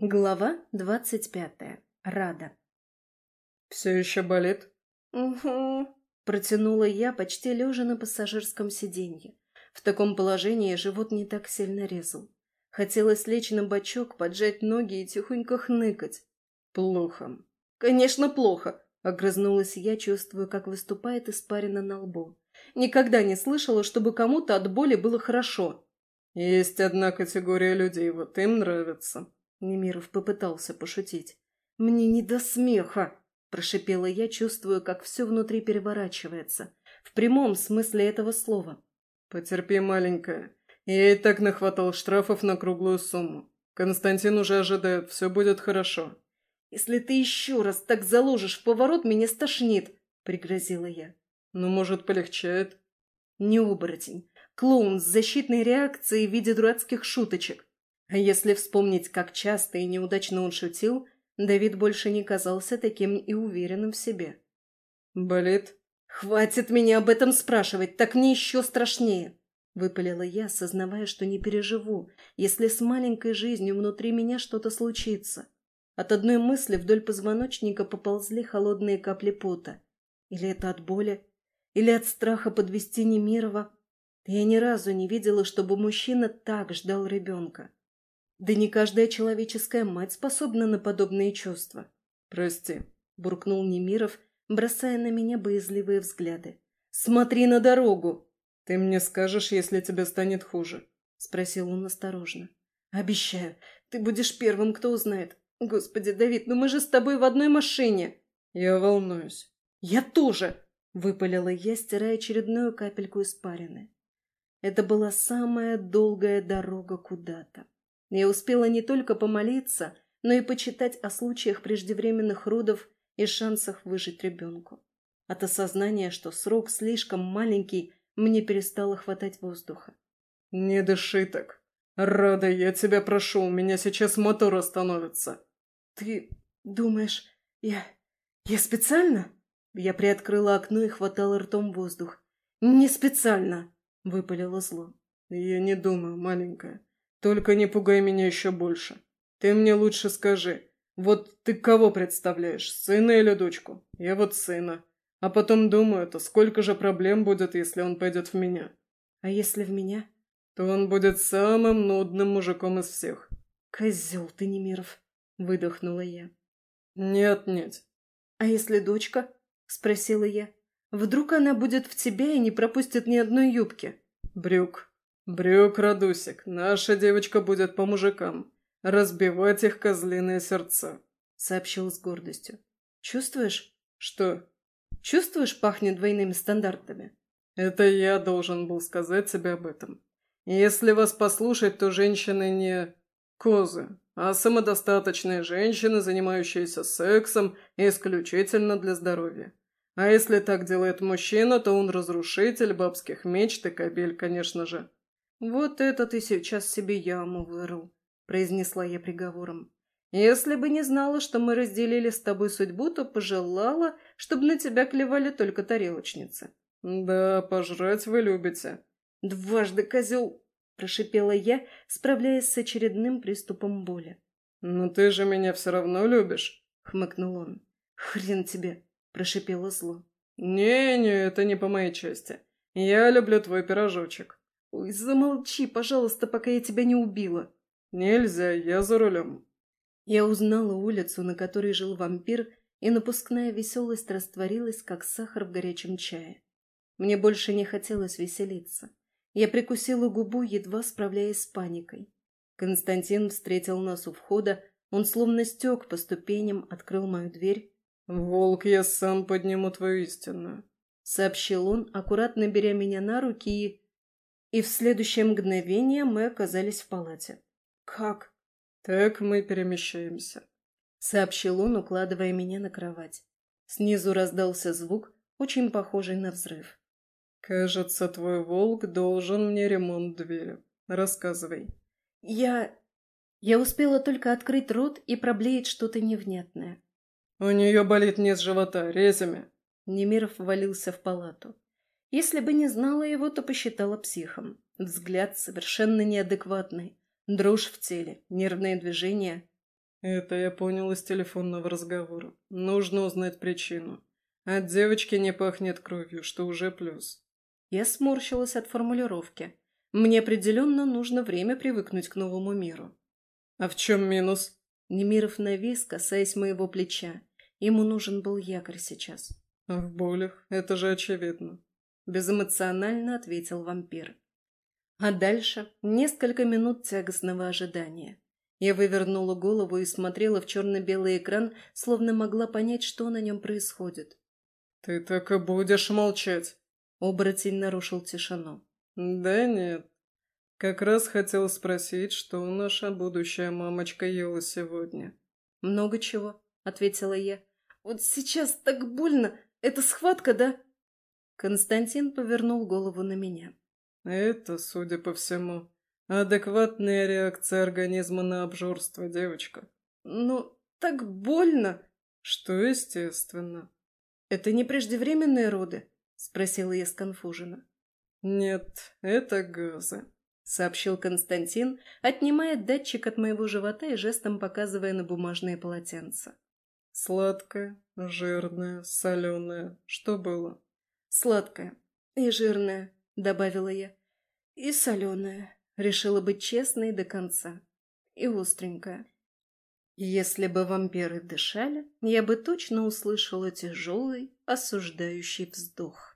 Глава двадцать пятая. Рада. «Все еще болит?» «Угу», — протянула я, почти лежа на пассажирском сиденье. В таком положении живот не так сильно резал. Хотелось лечь на бочок, поджать ноги и тихонько хныкать. «Плохо». «Конечно, плохо», — огрызнулась я, чувствуя, как выступает испарина на лбу. Никогда не слышала, чтобы кому-то от боли было хорошо. «Есть одна категория людей, вот им нравится», — Немиров попытался пошутить. «Мне не до смеха», — прошипела я, чувствуя, как все внутри переворачивается. В прямом смысле этого слова. «Потерпи, маленькая. Я и так нахватал штрафов на круглую сумму. Константин уже ожидает, все будет хорошо». «Если ты еще раз так заложишь в поворот, меня стошнит», — пригрозила я. «Ну, может, полегчает?» «Не оборотень. Клоун с защитной реакцией в виде дурацких шуточек. А если вспомнить, как часто и неудачно он шутил, Давид больше не казался таким и уверенным в себе. «Болит?» «Хватит меня об этом спрашивать, так мне еще страшнее!» Выпалила я, сознавая, что не переживу, если с маленькой жизнью внутри меня что-то случится. От одной мысли вдоль позвоночника поползли холодные капли пота. Или это от боли, или от страха подвести Немирова. Я ни разу не видела, чтобы мужчина так ждал ребенка. Да не каждая человеческая мать способна на подобные чувства. «Прости», — буркнул Немиров, бросая на меня боязливые взгляды. «Смотри на дорогу!» «Ты мне скажешь, если тебе станет хуже?» — спросил он осторожно. «Обещаю, ты будешь первым, кто узнает. Господи, Давид, ну мы же с тобой в одной машине!» «Я волнуюсь». «Я тоже!» — выпалила я, стирая очередную капельку испарины. Это была самая долгая дорога куда-то. Я успела не только помолиться, но и почитать о случаях преждевременных родов и шансах выжить ребенку. От осознания, что срок слишком маленький, мне перестало хватать воздуха. «Не дыши так. Рада, я тебя прошу, у меня сейчас мотор остановится». «Ты думаешь, я... я специально?» Я приоткрыла окно и хватала ртом воздух. «Не специально!» — выпалило зло. «Я не думаю, маленькая. Только не пугай меня еще больше. Ты мне лучше скажи, вот ты кого представляешь, сына или дочку? Я вот сына. А потом думаю, то сколько же проблем будет, если он пойдет в меня. А если в меня? То он будет самым нудным мужиком из всех. Козел ты, Немиров, выдохнула я. Нет-нет. А если дочка? Спросила я. Вдруг она будет в тебя и не пропустит ни одной юбки? Брюк. Брюк, Радусик, наша девочка будет по мужикам. Разбивать их козлиные сердца. Сообщил с гордостью. Чувствуешь? Что? Чувствуешь, пахнет двойными стандартами? Это я должен был сказать тебе об этом. Если вас послушать, то женщины не козы, а самодостаточные женщины, занимающиеся сексом исключительно для здоровья. А если так делает мужчина, то он разрушитель бабских мечт и кобель, конечно же. «Вот это ты сейчас себе яму вырыл», — произнесла я приговором. «Если бы не знала, что мы разделили с тобой судьбу, то пожелала, чтобы на тебя клевали только тарелочницы». «Да, пожрать вы любите». «Дважды козел!» — прошипела я, справляясь с очередным приступом боли. «Но ты же меня все равно любишь», — хмыкнул он. «Хрен тебе!» прошипело зло. «Не-не, это не по моей части. Я люблю твой пирожочек». «Ой, замолчи, пожалуйста, пока я тебя не убила». «Нельзя, я за рулем». Я узнала улицу, на которой жил вампир, и напускная веселость растворилась, как сахар в горячем чае. Мне больше не хотелось веселиться. Я прикусила губу, едва справляясь с паникой. Константин встретил нас у входа, он словно стек по ступеням, открыл мою дверь «Волк, я сам подниму твою истинную», — сообщил он, аккуратно беря меня на руки и... И в следующее мгновение мы оказались в палате. «Как?» «Так мы перемещаемся», — сообщил он, укладывая меня на кровать. Снизу раздался звук, очень похожий на взрыв. «Кажется, твой волк должен мне ремонт двери. Рассказывай». «Я...» Я успела только открыть рот и проблеять что-то невнятное. «У нее болит низ живота, резами». Немиров ввалился в палату. Если бы не знала его, то посчитала психом. Взгляд совершенно неадекватный. Дрожь в теле, нервные движения. Это я понял из телефонного разговора. Нужно узнать причину. От девочки не пахнет кровью, что уже плюс. Я сморщилась от формулировки. Мне определенно нужно время привыкнуть к новому миру. А в чем минус? Немиров навис, касаясь моего плеча. Ему нужен был якорь сейчас. В болях, это же очевидно. Безэмоционально ответил вампир. А дальше несколько минут тягостного ожидания. Я вывернула голову и смотрела в черно-белый экран, словно могла понять, что на нем происходит. «Ты так и будешь молчать!» Оборотень нарушил тишину. «Да нет. Как раз хотел спросить, что наша будущая мамочка ела сегодня». «Много чего», — ответила я. «Вот сейчас так больно. Это схватка, да?» Константин повернул голову на меня. «Это, судя по всему, Адекватная реакция организма на обжорство, девочка. Ну, так больно. Что естественно. Это не преждевременные роды? Спросила я сконфуженно. Нет, это газы, сообщил Константин, отнимая датчик от моего живота и жестом показывая на бумажные полотенца. Сладкое, жирное, соленое. Что было? Сладкое и жирное, добавила я. И соленое. Решила быть честной до конца. И остренькая. Если бы вампиры дышали, я бы точно услышала тяжелый, осуждающий вздох.